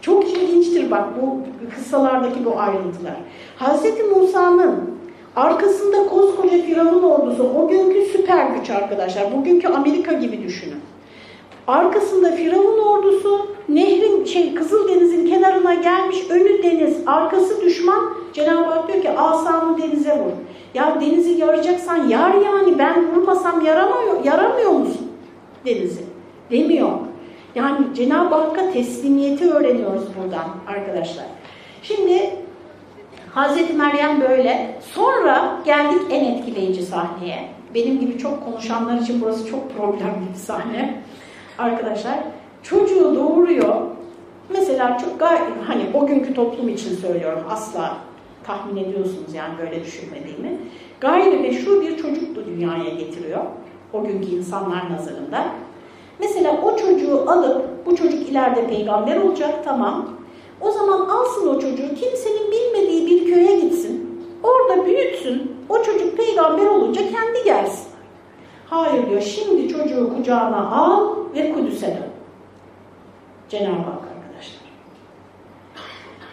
Çok ilginçtir bak bu kıssalardaki bu ayrıntılar. Hazreti Musa'nın arkasında koskoca Firavun ordusu, o günkü süper güç arkadaşlar, bugünkü Amerika gibi düşünün. Arkasında Firavun ordusu nehrin şey Kızıldeniz'in kenarına gelmiş önü deniz arkası düşman Cenab-ı Hak diyor ki asamı denize vur. Ya denizi yaracaksan yar yani ben vurmasam yaramıyor, yaramıyor musun denizi? Demiyor. Yani Cenab-ı Hakk'a teslimiyeti öğreniyoruz buradan arkadaşlar. Şimdi Hazreti Meryem böyle. Sonra geldik en etkileyici sahneye. Benim gibi çok konuşanlar için burası çok problemli bir sahne arkadaşlar çocuğu doğuruyor. Mesela çok hani o günkü toplum için söylüyorum asla tahmin ediyorsunuz yani böyle düşünmediğimi. Gayri meşru bir çocuk da dünyaya getiriyor. O günkü insanlar nazarında. Mesela o çocuğu alıp bu çocuk ileride peygamber olacak tamam. O zaman alsın o çocuğu kimsenin bilmediği bir köye gitsin. Orada büyütsün. O çocuk peygamber olunca kendi gelsin. Hayır diyor şimdi çocuğu kucağına al ve Kudüs'e dön. Cenab-ı Hak arkadaşlar.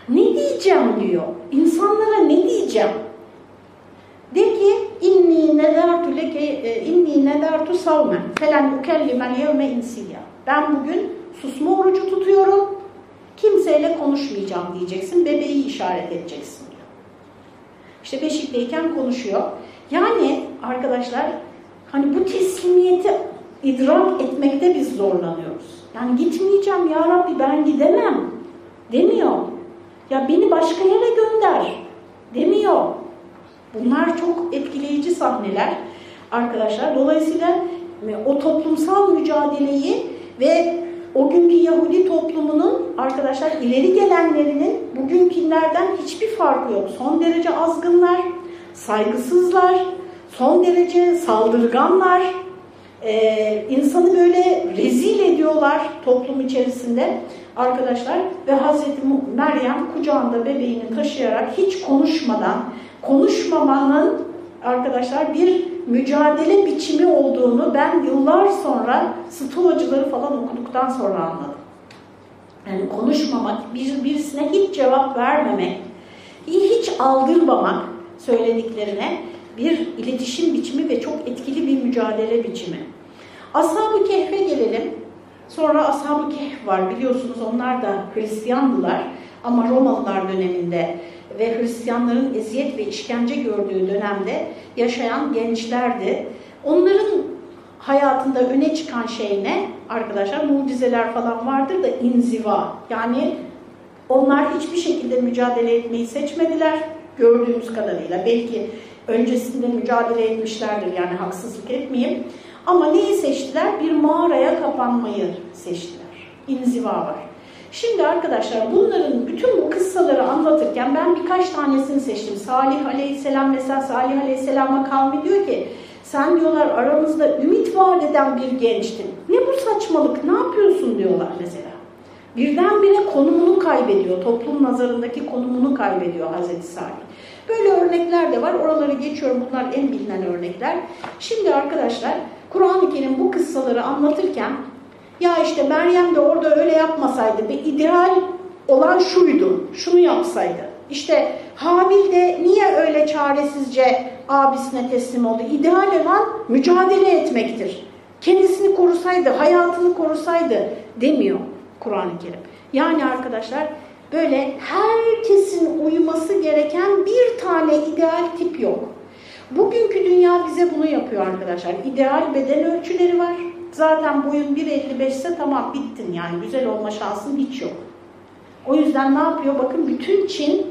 Ne diyeceğim diyor. İnsanlara ne diyeceğim? De ki inni nedartu leke e, inni nedartu savmen felen ukellimel yevme insiya. Ben bugün susma orucu tutuyorum. Kimseyle konuşmayacağım diyeceksin. Bebeği işaret edeceksin diyor. İşte beşikteyken konuşuyor. Yani arkadaşlar hani bu teslimiyeti idrak etmekte biz zorlanıyoruz. Yani gitmeyeceğim ya Rabbi ben gidemem demiyor. Ya beni başka yere gönder demiyor. Bunlar çok etkileyici sahneler arkadaşlar. Dolayısıyla o toplumsal mücadeleyi ve o günkü Yahudi toplumunun arkadaşlar ileri gelenlerinin bugünkülerden hiçbir farkı yok. Son derece azgınlar, saygısızlar, son derece saldırganlar, e, insanı böyle rezil ediyorlar toplum içerisinde. arkadaşlar ve Hazreti Meryem kucağında bebeğini taşıyarak hiç konuşmadan konuşmamanın arkadaşlar bir mücadele biçimi olduğunu ben yıllar sonra stoacıları falan okuduktan sonra anladım. Yani konuşmamak, bir, birisine hiç cevap vermemek, hiç aldırmamak söylediklerine bir iletişim biçimi ve çok etkili bir mücadele biçimi. Ashab-ı Kehf'e gelelim. Sonra Ashab-ı Kehf var biliyorsunuz onlar da Hristiyandılar ama Romalılar döneminde ve Hristiyanların eziyet ve işkence gördüğü dönemde yaşayan gençlerdi. Onların hayatında öne çıkan şey ne? Arkadaşlar mucizeler falan vardır da inziva. Yani onlar hiçbir şekilde mücadele etmeyi seçmediler gördüğümüz kadarıyla. Belki öncesinde mücadele etmişlerdir yani haksızlık etmeyeyim. Ama neyi seçtiler? Bir mağaraya kapanmayı seçtiler. İnziva var. Şimdi arkadaşlar bunların bütün bu kıssaları anlatırken ben birkaç tanesini seçtim. Salih Aleyhisselam mesela Salih Aleyhisselam'a kavmi diyor ki sen diyorlar aramızda ümit vaat eden bir gençtin. Ne bu saçmalık ne yapıyorsun diyorlar mesela. Birdenbire konumunu kaybediyor. Toplum nazarındaki konumunu kaybediyor Hazreti Salih. Böyle örnekler de var. Oraları geçiyorum. Bunlar en bilinen örnekler. Şimdi arkadaşlar Kur'an-ı Kerim bu kıssaları anlatırken ya işte Meryem de orada öyle yapmasaydı bir ideal olan şuydu, şunu yapsaydı. İşte Habil de niye öyle çaresizce abisine teslim oldu? İdeal olan mücadele etmektir. Kendisini korusaydı, hayatını korusaydı demiyor Kur'an-ı Kerim. Yani arkadaşlar böyle herkesin uyması gereken tane ideal tip yok. Bugünkü dünya bize bunu yapıyor arkadaşlar. İdeal beden ölçüleri var. Zaten boyun 1.55 ise tamam bittin yani güzel olma şansın hiç yok. O yüzden ne yapıyor? Bakın bütün Çin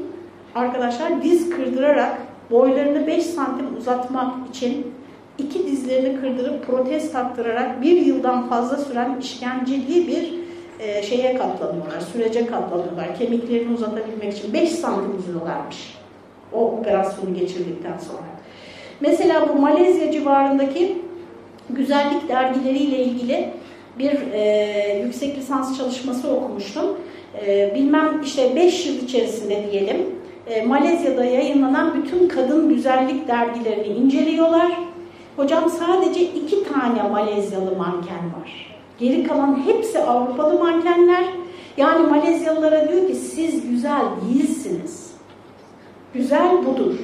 arkadaşlar diz kırdırarak boylarını 5 santim uzatmak için iki dizlerini kırdırıp protez taktırarak bir yıldan fazla süren işkenceli bir e, şeye katlanıyorlar, sürece katlanıyorlar. Kemiklerini uzatabilmek için 5 santim uzuyorlarmış o operasyonu geçirdikten sonra. Mesela bu Malezya civarındaki güzellik dergileriyle ilgili bir e, yüksek lisans çalışması okumuştum. E, bilmem işte 5 yıl içerisinde diyelim e, Malezya'da yayınlanan bütün kadın güzellik dergilerini inceliyorlar. Hocam sadece iki tane Malezyalı manken var. Geri kalan hepsi Avrupalı mankenler. Yani Malezyalılara diyor ki siz güzel değilsiniz. Güzel budur.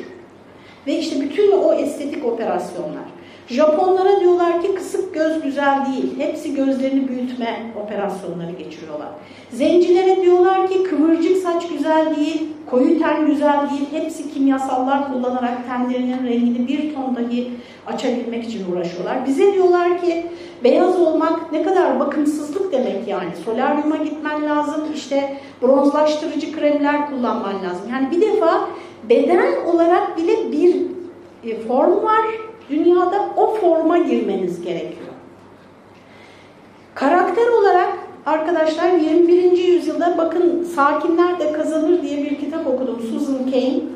Ve işte bütün o estetik operasyonlar. Japonlara diyorlar ki kısık göz güzel değil. Hepsi gözlerini büyütme operasyonları geçiriyorlar. Zencilere diyorlar ki kıvırcık saç güzel değil, koyu ten güzel değil. Hepsi kimyasallar kullanarak tenlerinin rengini bir ton dahi açabilmek için uğraşıyorlar. Bize diyorlar ki beyaz olmak ne kadar bakımsızlık demek yani. Solaryuma gitmen lazım, işte bronzlaştırıcı kremler kullanman lazım. Yani bir defa beden olarak bile bir e, form var Dünyada o forma girmeniz gerekiyor. Karakter olarak arkadaşlar 21. yüzyılda bakın Sakinler de Kazanır diye bir kitap okudum. Susan Cain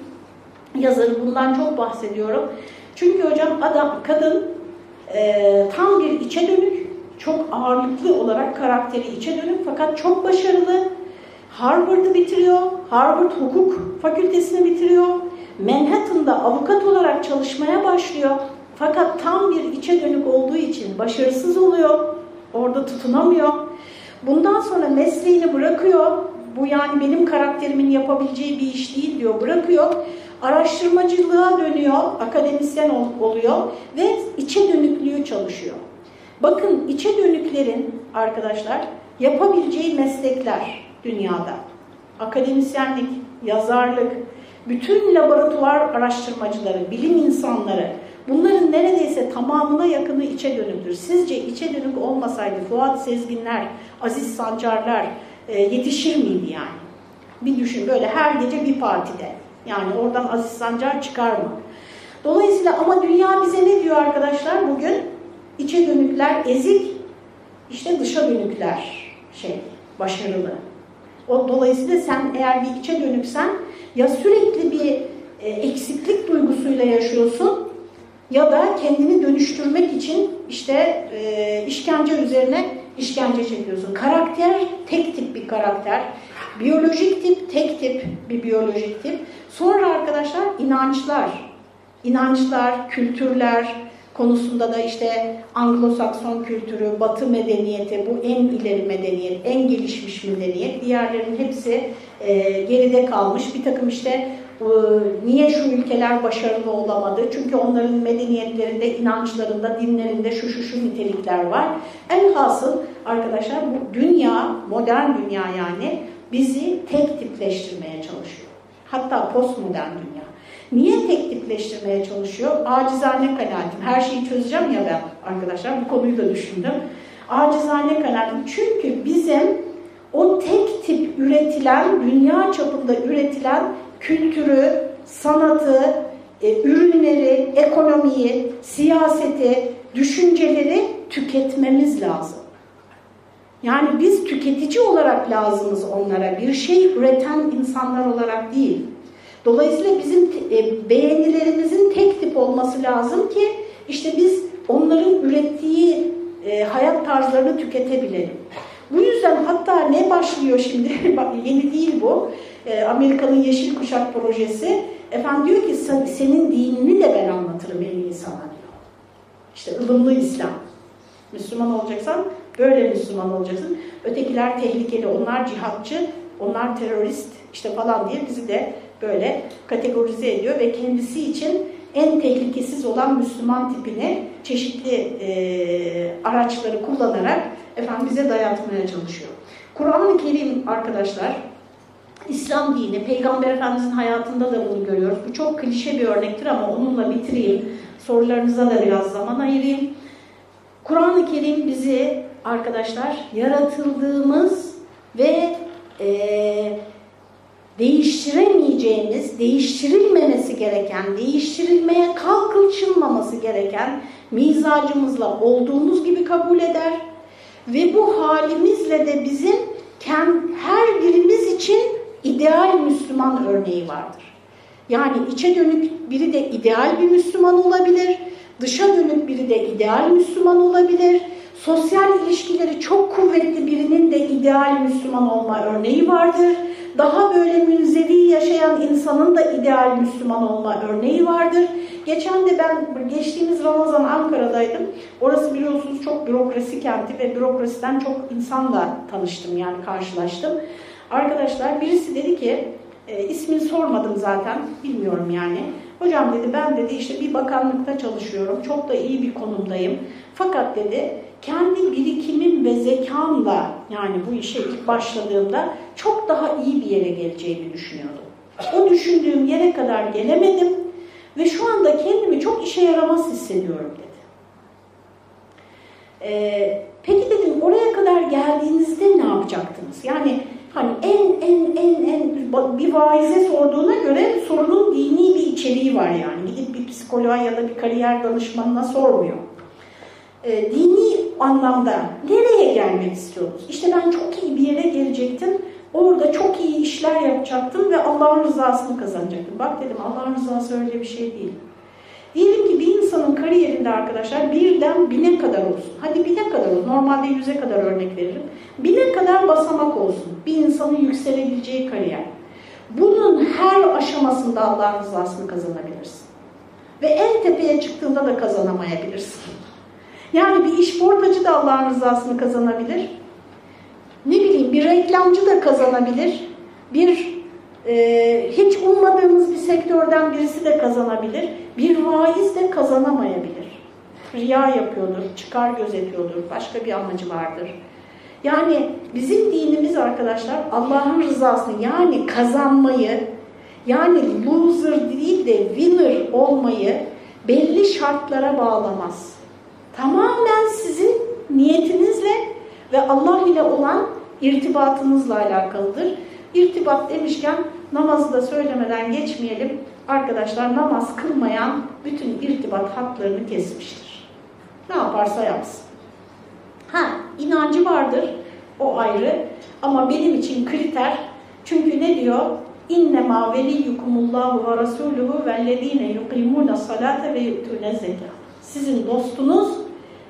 yazarı bundan çok bahsediyorum. Çünkü hocam adam, kadın e, tam bir içe dönük, çok ağırlıklı olarak karakteri içe dönük fakat çok başarılı. Harvard'ı bitiriyor, Harvard Hukuk Fakültesini bitiriyor. Manhattan'da avukat olarak çalışmaya başlıyor. Fakat tam bir içe dönük olduğu için başarısız oluyor. Orada tutunamıyor. Bundan sonra mesleğini bırakıyor. Bu yani benim karakterimin yapabileceği bir iş değil diyor. Bırakıyor. Araştırmacılığa dönüyor. Akademisyen oluyor. Ve içe dönüklüğü çalışıyor. Bakın içe dönüklerin arkadaşlar yapabileceği meslekler dünyada. Akademisyenlik, yazarlık, bütün laboratuvar araştırmacıları, bilim insanları, Bunların neredeyse tamamına yakını içe dönüktür. Sizce içe dönük olmasaydı Fuat Sezginler, Aziz Sancarlar e, yetişir miydi yani? Bir düşün böyle her gece bir partide. Yani oradan Aziz Sancar çıkar mı? Dolayısıyla ama dünya bize ne diyor arkadaşlar bugün? İçe dönükler ezik, işte dışa dönükler şey başarılı. O dolayısıyla sen eğer bir içe dönüksen ya sürekli bir e, eksiklik duygusuyla yaşıyorsun ya da kendini dönüştürmek için işte e, işkence üzerine işkence çekiyorsun. Karakter tek tip bir karakter. Biyolojik tip tek tip bir biyolojik tip. Sonra arkadaşlar inançlar. İnançlar, kültürler konusunda da işte Anglo-Sakson kültürü, Batı medeniyeti, bu en ileri medeniyet, en gelişmiş medeniyet. Diğerlerinin hepsi e, geride kalmış. Bir takım işte e, niye şu ülkeler başarılı olamadı? Çünkü onların medeniyetlerinde, inançlarında, dinlerinde şu şu şu nitelikler var. En hasıl arkadaşlar bu dünya, modern dünya yani bizi tek tipleştirmeye çalışıyor. Hatta postmodern dünya. Niye tek tipleştirmeye çalışıyor? Acizane kanaatim. Her şeyi çözeceğim ya ben arkadaşlar. Bu konuyu da düşündüm. Acizane kanaatim. Çünkü bizim o tek tip üretilen, dünya çapında üretilen kültürü, sanatı, e, ürünleri, ekonomiyi, siyaseti, düşünceleri tüketmemiz lazım. Yani biz tüketici olarak lazımız onlara, bir şey üreten insanlar olarak değil. Dolayısıyla bizim e, beğenilerimizin tek tip olması lazım ki işte biz onların ürettiği e, hayat tarzlarını tüketebilelim. Bu yüzden hatta ne başlıyor şimdi, yeni değil bu, e, Amerika'nın Yeşil Kuşak projesi, efendim diyor ki senin dinini de ben anlatırım en insana diyor. İşte ılımlı İslam. Müslüman olacaksan böyle Müslüman olacaksın. Ötekiler tehlikeli, onlar cihatçı, onlar terörist işte falan diye bizi de böyle kategorize ediyor ve kendisi için en tehlikesiz olan Müslüman tipini çeşitli e, araçları kullanarak efendim bize dayatmaya çalışıyor. Kur'an-ı Kerim arkadaşlar İslam dini, Peygamber Efendimizin hayatında da bunu görüyoruz. Bu çok klişe bir örnektir ama onunla bitireyim. Sorularınıza da biraz zaman ayırayım. Kur'an-ı Kerim bizi arkadaşlar yaratıldığımız ve e, değiştiremeyeceğimiz, değiştirilmemesi gereken, değiştirilmeye kalkılçınmaması gereken mizacımızla olduğumuz gibi kabul eder. Ve bu halimizle de bizim her birimiz için ideal Müslüman örneği vardır. Yani içe dönük biri de ideal bir Müslüman olabilir, dışa dönük biri de ideal Müslüman olabilir, sosyal ilişkileri çok kuvvetli birinin de ideal Müslüman olma örneği vardır daha böyle münzevi yaşayan insanın da ideal Müslüman olma örneği vardır. Geçen de ben geçtiğimiz Ramazan Ankara'daydım. Orası biliyorsunuz çok bürokrasi kenti ve bürokrasiden çok insanla tanıştım yani karşılaştım. Arkadaşlar birisi dedi ki, e, ismini sormadım zaten, bilmiyorum yani. Hocam dedi ben dedi işte bir bakanlıkta çalışıyorum, çok da iyi bir konumdayım. Fakat dedi kendi birikimim ve zekamla yani bu işe ilk başladığımda çok daha iyi bir yere geleceğimi düşünüyordum. O düşündüğüm yere kadar gelemedim ve şu anda kendimi çok işe yaramaz hissediyorum dedi. Ee, peki dedim oraya kadar geldiğinizde ne yapacaktınız? Yani hani en en en en bir vaize sorduğuna göre sorunun dini bir içeriği var yani. Gidip bir psikoloğa ya da bir kariyer danışmanına sormuyor e, dini anlamda nereye gelmek istiyorsunuz? İşte ben çok iyi bir yere gelecektim, orada çok iyi işler yapacaktım ve Allah'ın rızasını kazanacaktım. Bak dedim Allah'ın rızası öyle bir şey değil. Diyelim ki bir insanın kariyerinde arkadaşlar birden bine kadar olsun. Hadi bine kadar olsun. Normalde yüze kadar örnek veririm. Bine kadar basamak olsun. Bir insanın yükselebileceği kariyer. Bunun her aşamasında Allah'ın rızasını kazanabilirsin. Ve en tepeye çıktığında da kazanamayabilirsin. Yani bir iş portacı da Allah'ın rızasını kazanabilir. Ne bileyim bir reklamcı da kazanabilir. Bir e, hiç ummadığımız bir sektörden birisi de kazanabilir. Bir vaiz de kazanamayabilir. Riya yapıyordur, çıkar gözetiyordur, başka bir amacı vardır. Yani bizim dinimiz arkadaşlar Allah'ın rızasını yani kazanmayı, yani loser değil de winner olmayı belli şartlara bağlamaz tamamen sizin niyetinizle ve Allah ile olan irtibatınızla alakalıdır. İrtibat demişken namazı da söylemeden geçmeyelim. Arkadaşlar namaz kılmayan bütün irtibat hatlarını kesmiştir. Ne yaparsa yapsın. Ha inancı vardır o ayrı ama benim için kriter çünkü ne diyor? İnnemâ veliyyukumullahu ve rasûluhu vellezîne yukimûne salâte ve yu'tûne zekâ. Sizin dostunuz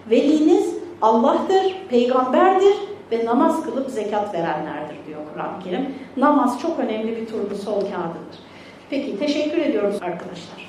veliniz Allah'tır, peygamberdir ve namaz kılıp zekat verenlerdir diyor Kur'an-ı Kerim. Namaz çok önemli bir turnu sol kağıdıdır. Peki teşekkür ediyoruz arkadaşlar.